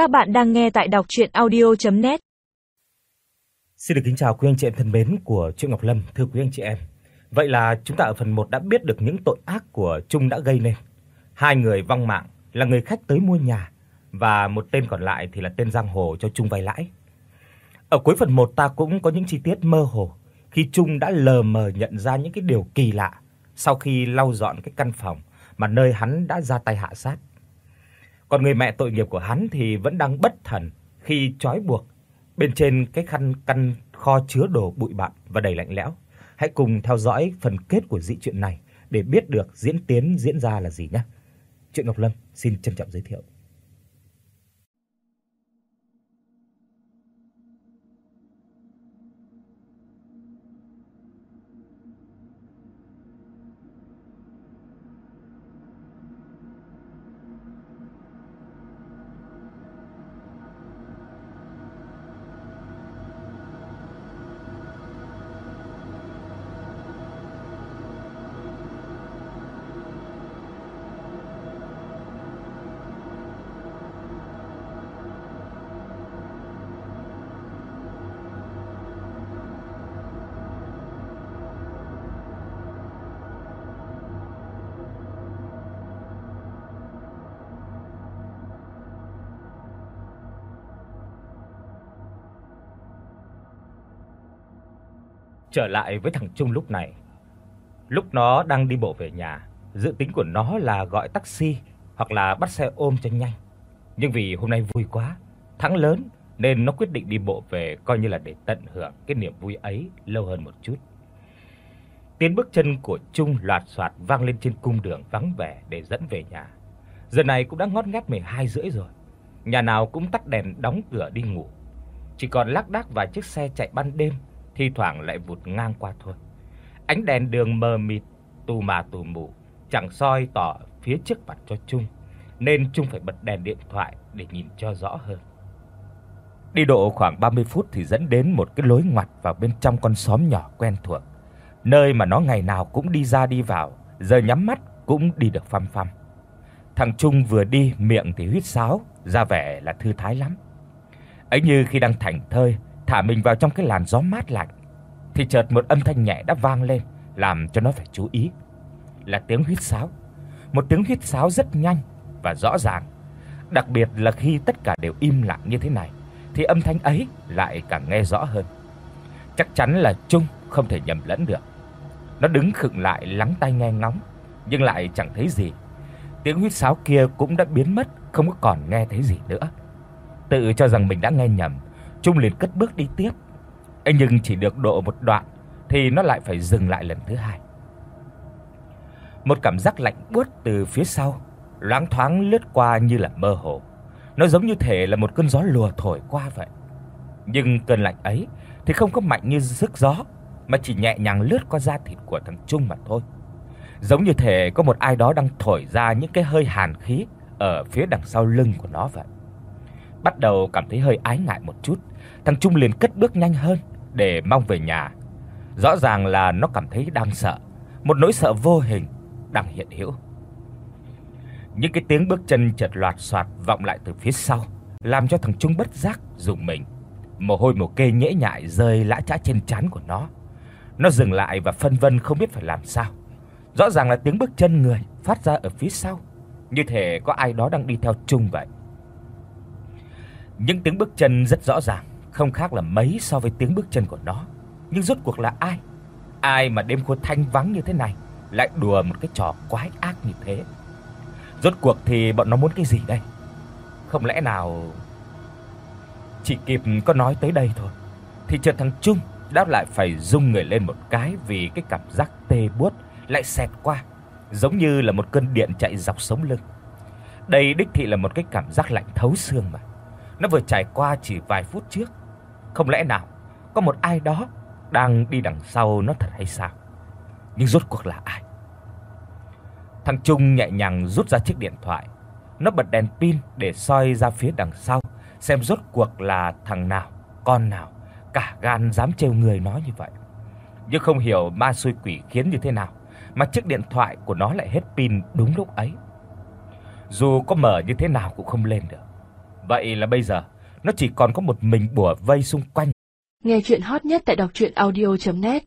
Các bạn đang nghe tại đọc audio net Xin được kính chào quý anh chị em thân mến của Truyện Ngọc Lâm, thưa quý anh chị em. Vậy là chúng ta ở phần 1 đã biết được những tội ác của Trung đã gây nên. Hai người vong mạng là người khách tới mua nhà và một tên còn lại thì là tên giang hồ cho Trung vay lãi. Ở cuối phần 1 ta cũng có những chi tiết mơ hồ khi Trung đã lờ mờ nhận ra những cái điều kỳ lạ sau khi lau dọn cái căn phòng mà nơi hắn đã ra tay hạ sát. Còn người mẹ tội nghiệp của hắn thì vẫn đang bất thần khi trói buộc bên trên cái khăn căn kho chứa đồ bụi bặm và đầy lạnh lẽo. Hãy cùng theo dõi phần kết của dị truyện này để biết được diễn tiến diễn ra là gì nhé. Truyện Ngọc Lâm xin trân trọng giới thiệu. Trở lại với thằng Trung lúc này. Lúc nó đang đi bộ về nhà, dự tính của nó là gọi taxi hoặc là bắt xe ôm cho nhanh. Nhưng vì hôm nay vui quá, thắng lớn nên nó quyết định đi bộ về coi như là để tận hưởng cái niềm vui ấy lâu hơn một chút. Tiếng bước chân của Trung loạt soạt vang lên trên cung đường vắng vẻ để dẫn về nhà. Giờ này cũng đã ngót nghét 12 rưỡi rồi. Nhà nào cũng tắt đèn đóng cửa đi ngủ. Chỉ còn lác đác vài chiếc xe chạy ban đêm thi thoảng lại vụt ngang qua thôi. Ánh đèn đường mờ mịt, tù mà tù mù, chẳng soi tỏ phía trước mặt cho Trung, nên Trung phải bật đèn điện thoại để nhìn cho rõ hơn. Đi độ khoảng 30 phút thì dẫn đến một cái lối ngoặt vào bên trong con xóm nhỏ quen thuộc, nơi mà nó ngày nào cũng đi ra đi vào, giờ nhắm mắt cũng đi được phăm phăm. Thằng Trung vừa đi miệng thì huýt sáo, ra vẻ là thư thái lắm. Ấy như khi đang thảnh thơi thả mình vào trong cái làn gió mát lạnh thì chợt một âm thanh nhẹ đã vang lên, làm cho nó phải chú ý. Là tiếng huýt sáo. Một tiếng huýt sáo rất nhanh và rõ ràng, đặc biệt là khi tất cả đều im lặng như thế này thì âm thanh ấy lại càng nghe rõ hơn. Chắc chắn là Trung không thể nhầm lẫn được. Nó đứng khựng lại lắng tai nghe ngóng, nhưng lại chẳng thấy gì. Tiếng huýt sáo kia cũng đã biến mất, không có còn nghe thấy gì nữa. Tự cho rằng mình đã nghe nhầm, Trung liền cất bước đi tiếp. Ấy nhưng chỉ được độ một đoạn thì nó lại phải dừng lại lần thứ hai. Một cảm giác lạnh buốt từ phía sau, loáng thoáng lướt qua như là mơ hồ. Nó giống như thể là một cơn gió lùa thổi qua vậy. Nhưng cơn lạnh ấy thì không có mạnh như sức gió, mà chỉ nhẹ nhàng lướt qua da thịt của thằng Trung mà thôi. Giống như thể có một ai đó đang thổi ra những cái hơi hàn khí ở phía đằng sau lưng của nó vậy. Bắt đầu cảm thấy hơi ái ngại một chút, thằng Trung liền cất bước nhanh hơn để mong về nhà. Rõ ràng là nó cảm thấy đang sợ, một nỗi sợ vô hình đang hiện hữu. Những cái tiếng bước chân chợt loạt xoạt vọng lại từ phía sau, làm cho thằng Trung bất giác rùng mình. Mồ hôi mồ kê nhễ nhại rơi lã chã trên trán của nó. Nó dừng lại và phân vân không biết phải làm sao. Rõ ràng là tiếng bước chân người phát ra ở phía sau, như thể có ai đó đang đi theo Trung vậy. Những tiếng bước chân rất rõ ràng, không khác là mấy so với tiếng bước chân của nó. Nhưng rốt cuộc là ai? Ai mà đêm khuya thanh vắng như thế này lại đùa một cái trò quái ác như thế? Rốt cuộc thì bọn nó muốn cái gì đây? Không lẽ nào chỉ kịp có nói tới đây thôi thì chợt thằng Trung đáp lại phải rung người lên một cái vì cái cảm giác tê buốt lại xẹt qua, giống như là một cơn điện chạy dọc sống lưng. Đây đích thị là một cái cảm giác lạnh thấu xương mà. Nó vừa trải qua chỉ vài phút trước. Không lẽ nào có một ai đó đang đi đằng sau nó thật hay sao? Nhưng rốt cuộc là ai? Thằng Trung nhẹ nhàng rút ra chiếc điện thoại. Nó bật đèn pin để soi ra phía đằng sau, xem rốt cuộc là thằng nào, con nào cả gan dám trêu người nó như vậy. Nhưng không hiểu ma xui quỷ khiến như thế nào mà chiếc điện thoại của nó lại hết pin đúng lúc ấy. Dù có mở như thế nào cũng không lên được. Vậy là bây giờ, nó chỉ còn có một mình bủa vây xung quanh. Nghe truyện hot nhất tại doctruyenaudio.net